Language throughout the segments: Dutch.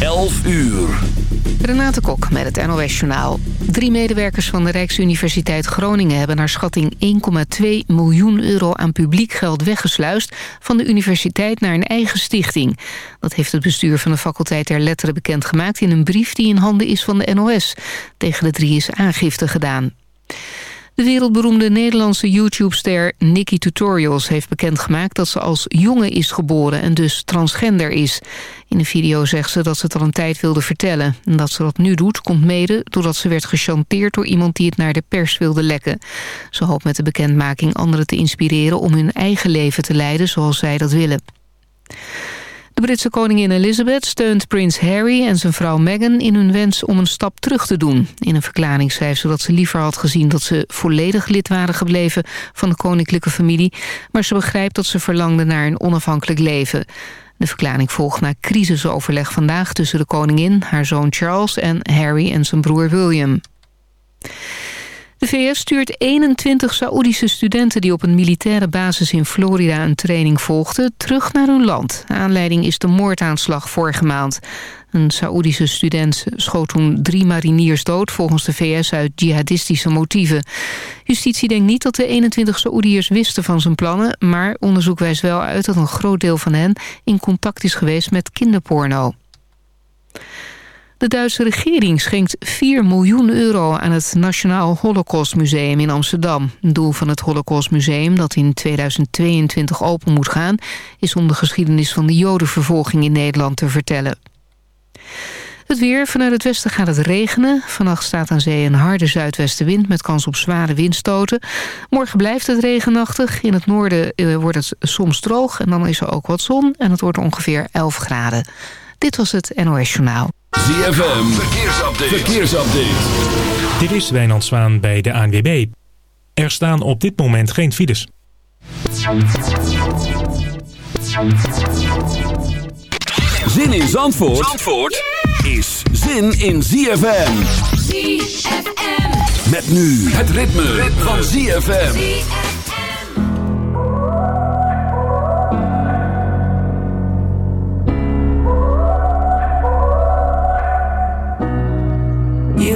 11 uur. Renate Kok met het NOS Journaal. Drie medewerkers van de Rijksuniversiteit Groningen... hebben naar schatting 1,2 miljoen euro aan publiek geld weggesluist... van de universiteit naar een eigen stichting. Dat heeft het bestuur van de faculteit der Letteren bekendgemaakt... in een brief die in handen is van de NOS. Tegen de drie is aangifte gedaan. De wereldberoemde Nederlandse YouTube-ster Nikki Tutorials heeft bekendgemaakt dat ze als jongen is geboren en dus transgender is. In een video zegt ze dat ze het al een tijd wilde vertellen. En dat ze dat nu doet komt mede doordat ze werd gechanteerd door iemand die het naar de pers wilde lekken. Ze hoopt met de bekendmaking anderen te inspireren om hun eigen leven te leiden zoals zij dat willen. De Britse koningin Elizabeth steunt prins Harry en zijn vrouw Meghan in hun wens om een stap terug te doen. In een verklaring schrijft ze dat ze liever had gezien dat ze volledig lid waren gebleven van de koninklijke familie, maar ze begrijpt dat ze verlangde naar een onafhankelijk leven. De verklaring volgt na crisisoverleg vandaag tussen de koningin, haar zoon Charles en Harry en zijn broer William. De VS stuurt 21 Saoedische studenten die op een militaire basis in Florida een training volgden terug naar hun land. Aanleiding is de moordaanslag vorige maand. Een Saoedische student schoot toen drie mariniers dood volgens de VS uit jihadistische motieven. Justitie denkt niet dat de 21 Saoediërs wisten van zijn plannen, maar onderzoek wijst wel uit dat een groot deel van hen in contact is geweest met kinderporno. De Duitse regering schenkt 4 miljoen euro aan het Nationaal Holocaustmuseum in Amsterdam. Het doel van het Holocaustmuseum, dat in 2022 open moet gaan... is om de geschiedenis van de jodenvervolging in Nederland te vertellen. Het weer. Vanuit het westen gaat het regenen. Vannacht staat aan zee een harde zuidwestenwind met kans op zware windstoten. Morgen blijft het regenachtig. In het noorden eh, wordt het soms droog en dan is er ook wat zon. En het wordt ongeveer 11 graden. Dit was het NOS Journaal. ZFM, verkeersupdate. verkeersupdate. Dit is Wijnand Zwaan bij de ANWB. Er staan op dit moment geen files. Zin in Zandvoort, Zandvoort is zin in ZFM. ZFM. Met nu het ritme, ritme. van ZFM.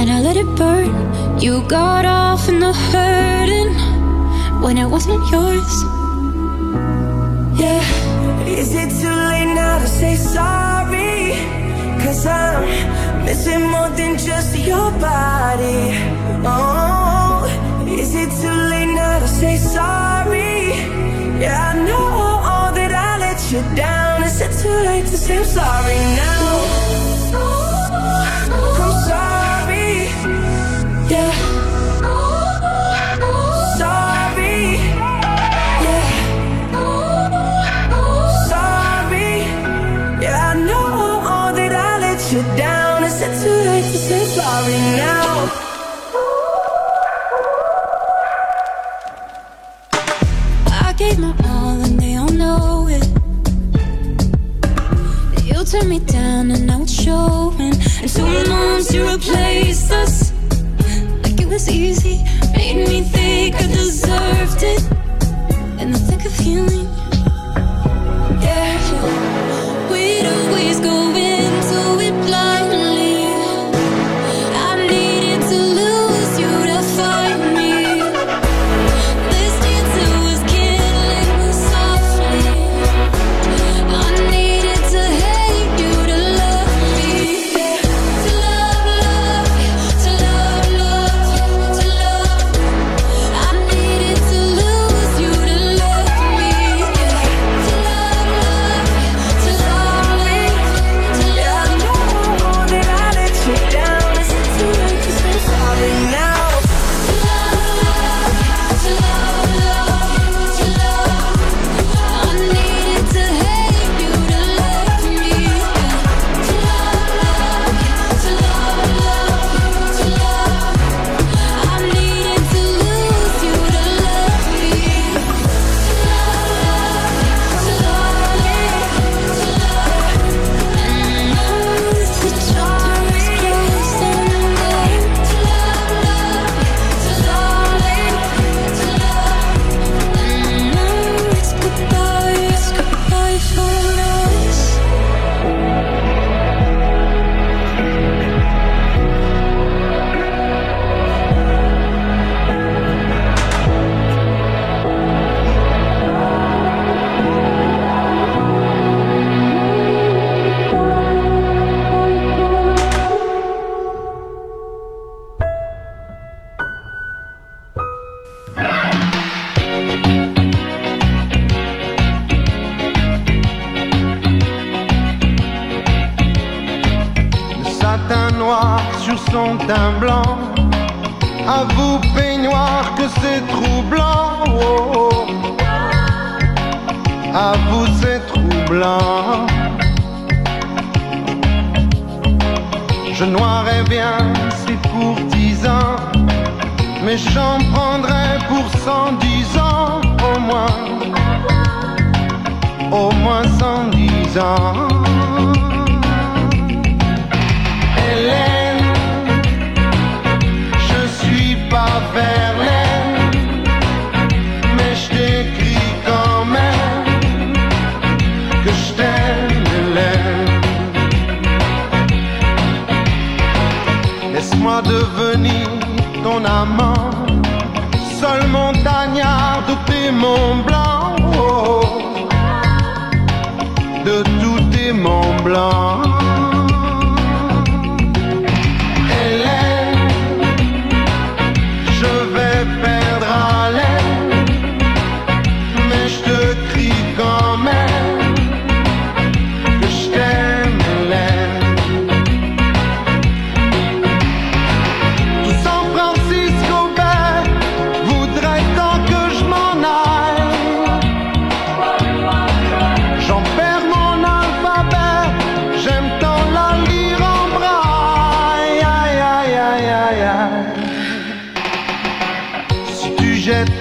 and I let it burn. You got off in the hurting when it wasn't yours. Yeah, is it too late now to say sorry? Cause I'm missing more than just your body. Oh, is it too late now to say sorry? Yeah, I know all that I let you down. Is it too late to say I'm sorry now? it down. Is it too late to say sorry now? I gave my all and they all know it. You turned me down and now it's showing. And two months you replaced us like it was easy. Made me think I deserved it. In the thick of healing.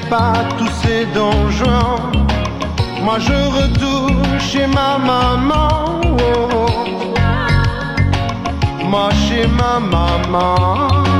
pas tous ces donjons. Moi je retourne chez ma maman. Oh, oh, oh. Moi chez ma maman.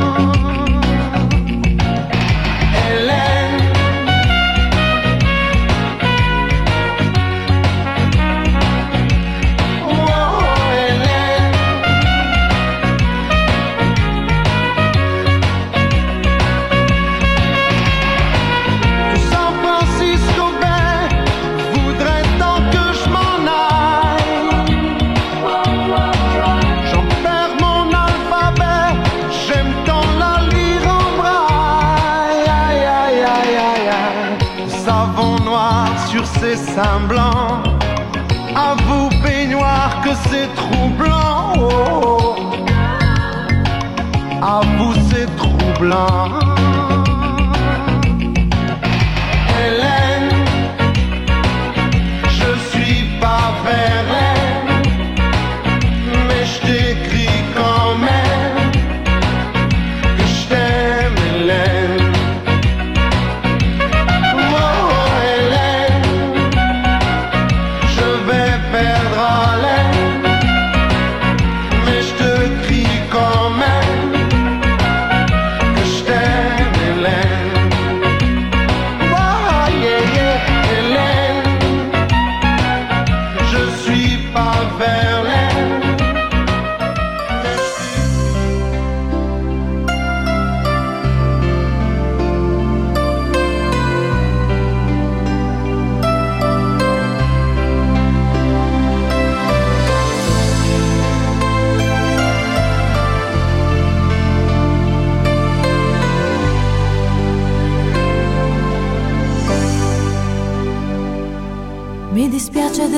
long.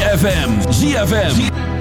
GFM, GFM.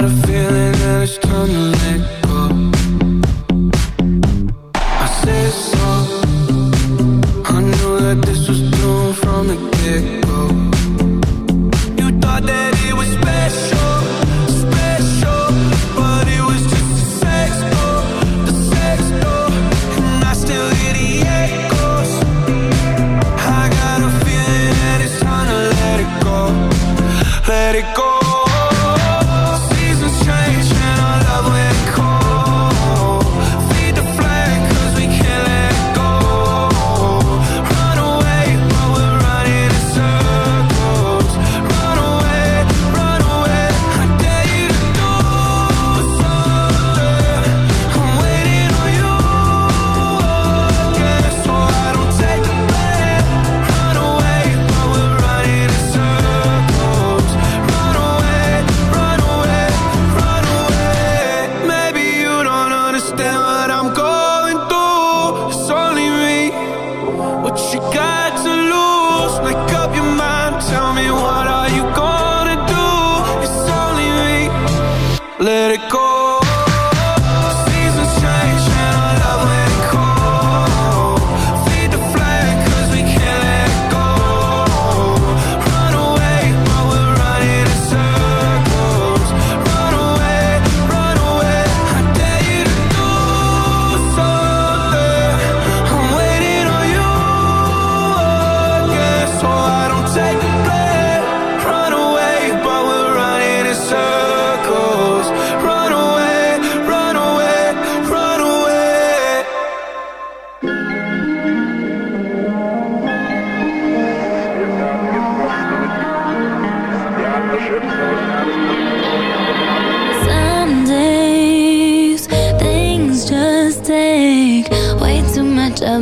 got a feeling that it's time to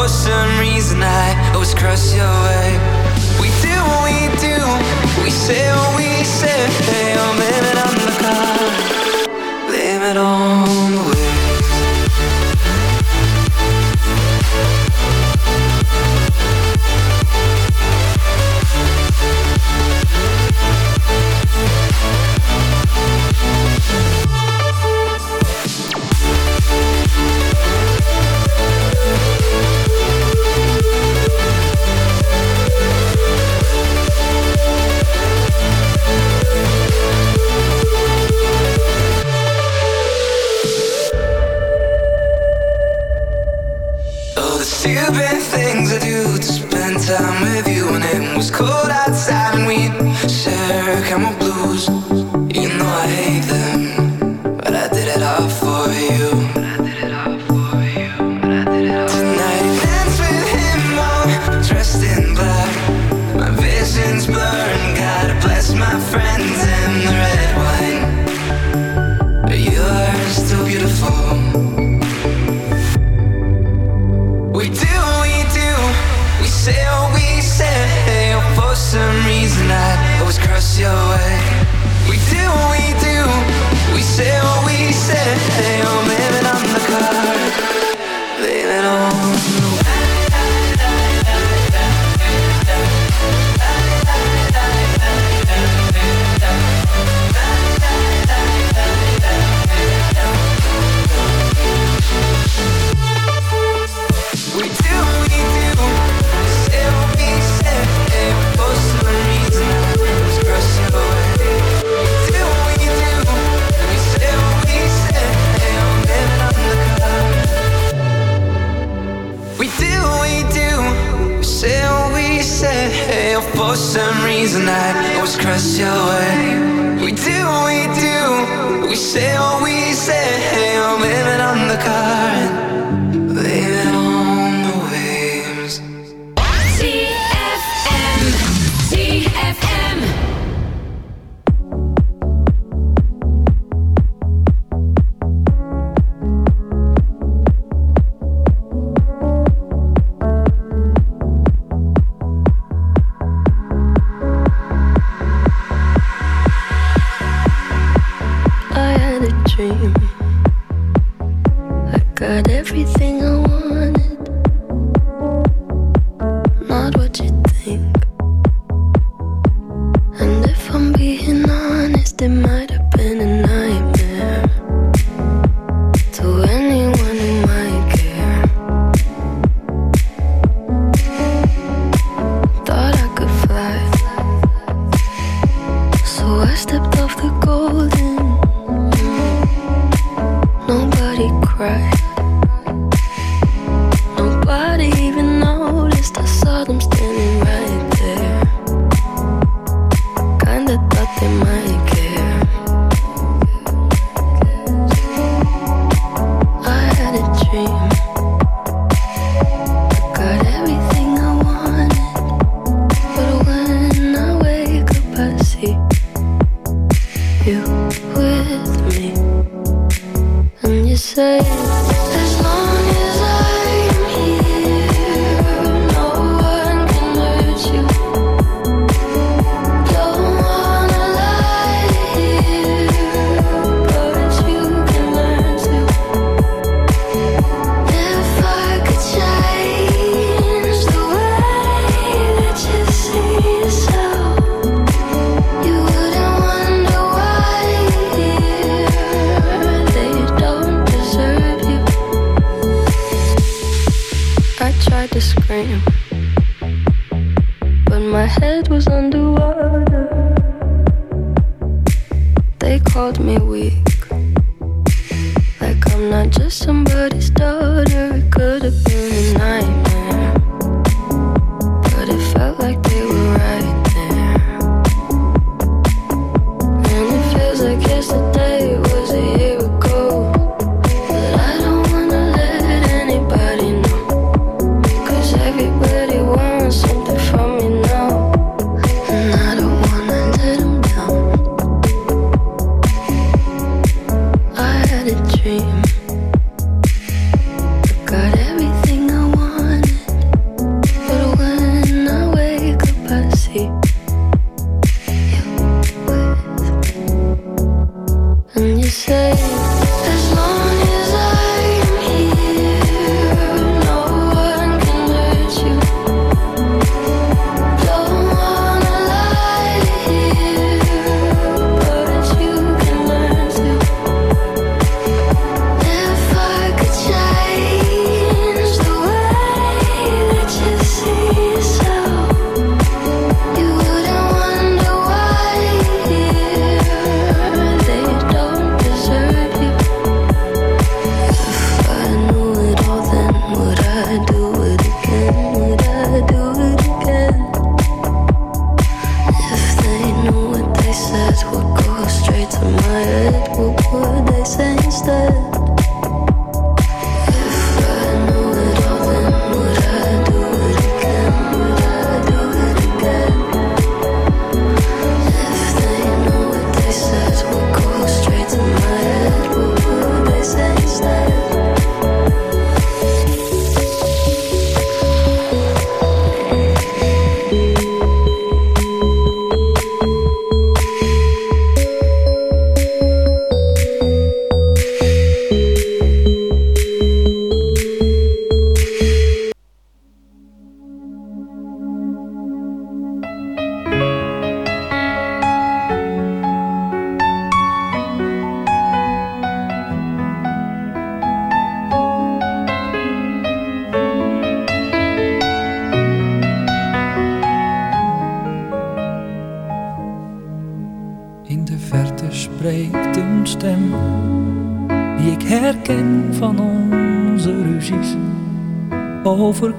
for some reason I always cross your way. We do what we do, we say what we say. Hey, oh, I'm living on the car. Blame it on. with me, and you say. was underwater. They called me weak.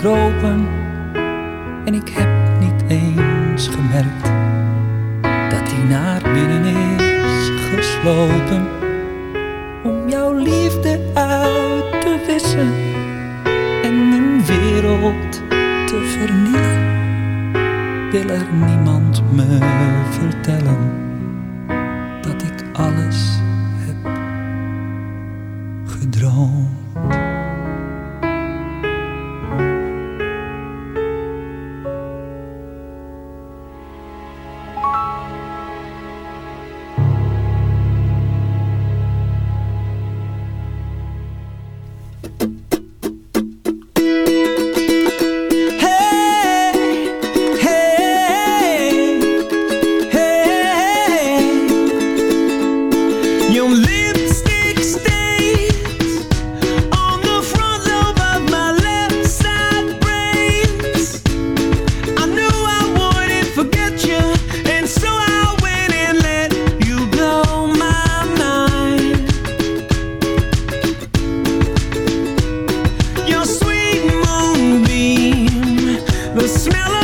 Gekropen. smell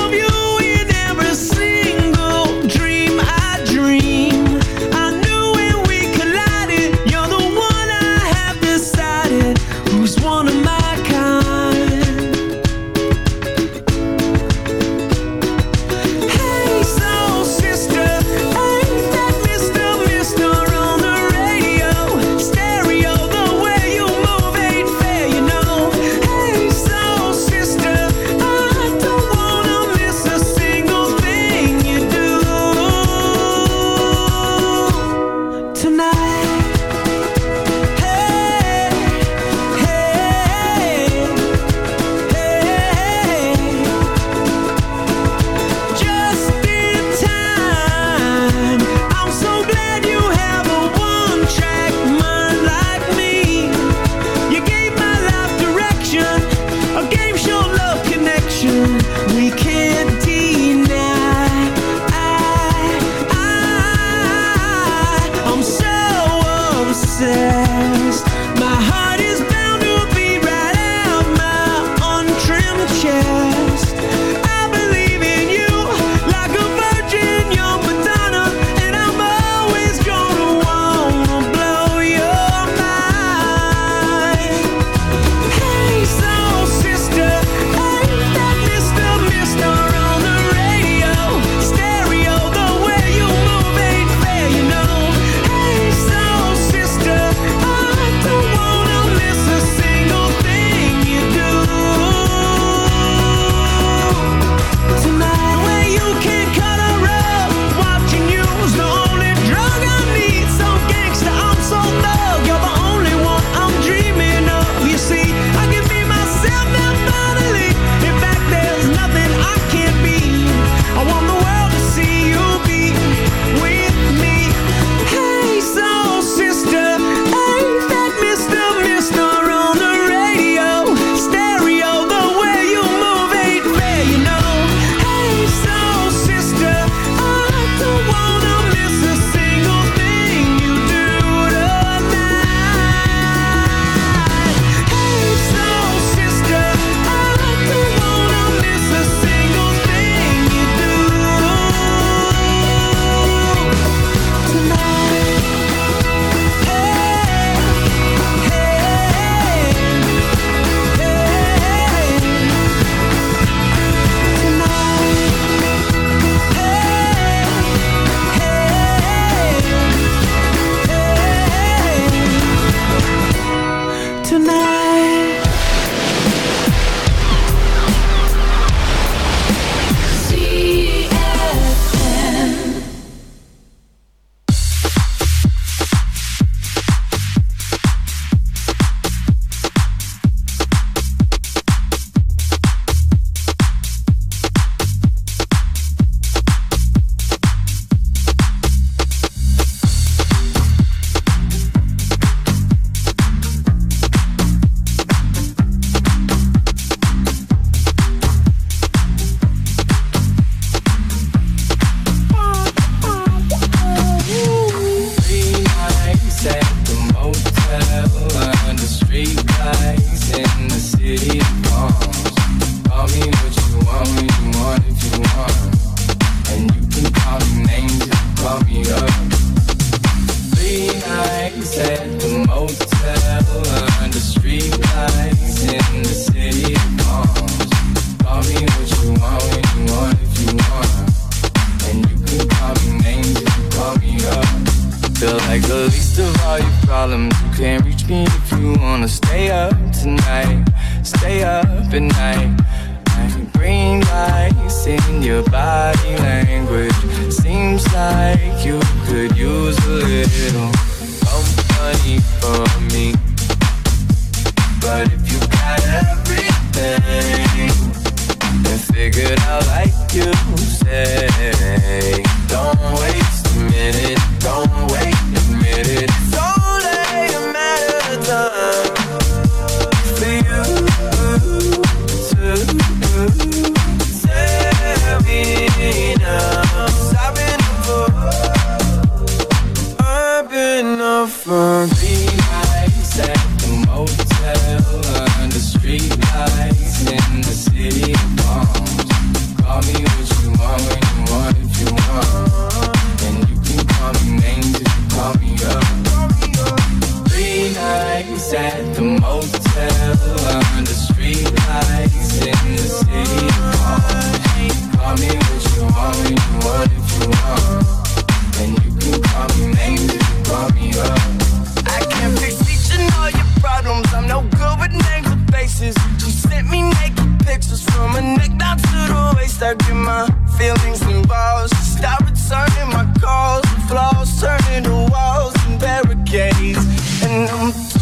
I'm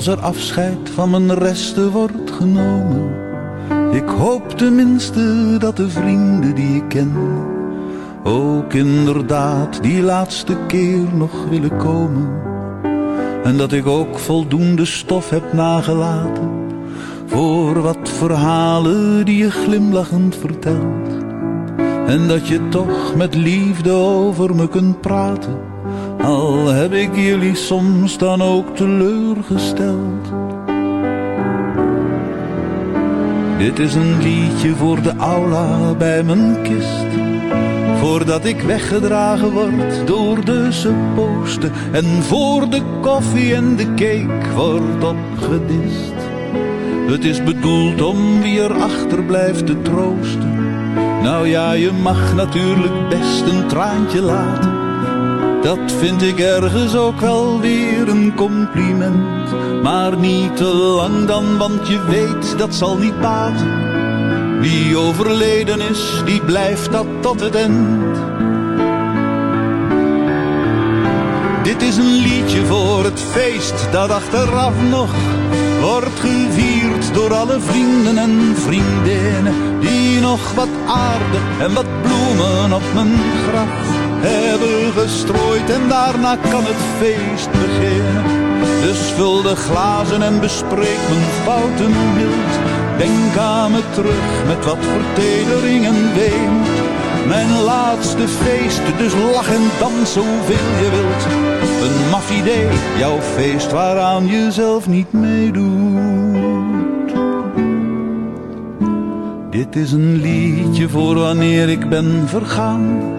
als er afscheid van mijn resten wordt genomen. Ik hoop tenminste dat de vrienden die ik ken. Ook inderdaad die laatste keer nog willen komen. En dat ik ook voldoende stof heb nagelaten. Voor wat verhalen die je glimlachend vertelt. En dat je toch met liefde over me kunt praten. Al heb ik jullie soms dan ook teleurgesteld. Dit is een liedje voor de aula bij mijn kist. Voordat ik weggedragen word door de supposten. En voor de koffie en de cake wordt opgedist. Het is bedoeld om wie er achterblijft te troosten. Nou ja, je mag natuurlijk best een traantje laten. Dat vind ik ergens ook wel weer een compliment. Maar niet te lang dan, want je weet dat zal niet baten. Wie overleden is, die blijft dat tot het eind. Dit is een liedje voor het feest dat achteraf nog wordt gevierd door alle vrienden en vriendinnen die nog wat aarde en wat bloemen op mijn graf hebben gestrooid en daarna kan het feest beginnen. Dus vul de glazen en bespreek mijn fouten mild. Denk aan me terug met wat vertedering en. Mijn laatste feest, dus lach en dans zoveel je wilt. Een maf idee, jouw feest waaraan je zelf niet meedoet. Dit is een liedje voor wanneer ik ben vergaan.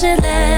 should let